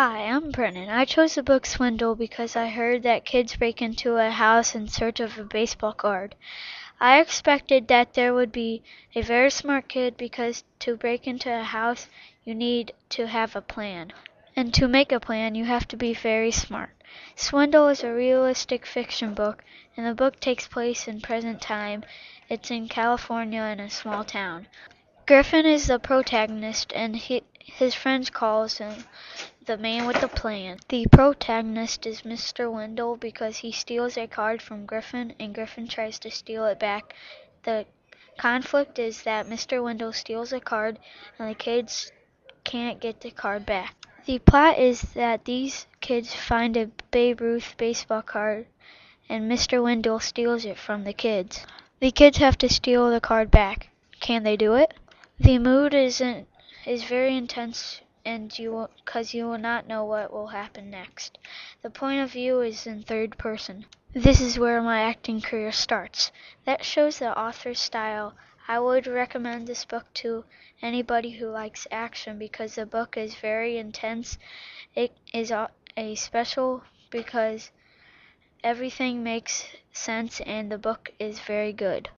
Hi, I'm Brennan. I chose the book Swindle because I heard that kids break into a house in search of a baseball card. I expected that there would be a very smart kid because to break into a house you need to have a plan. And to make a plan you have to be very smart. Swindle is a realistic fiction book and the book takes place in present time. It's in California in a small town. Griffin is the protagonist and he, his friends calls him the man with the plan. The protagonist is Mr. Wendell because he steals a card from Griffin and Griffin tries to steal it back. The conflict is that Mr. Wendell steals a card and the kids can't get the card back. The plot is that these kids find a Babe Ruth baseball card and Mr. Wendell steals it from the kids. The kids have to steal the card back. Can they do it? The mood is in, is very intense and you will, cause you will not know what will happen next. The point of view is in third person. This is where my acting career starts. That shows the author's style. I would recommend this book to anybody who likes action because the book is very intense. It is a, a special because everything makes sense and the book is very good.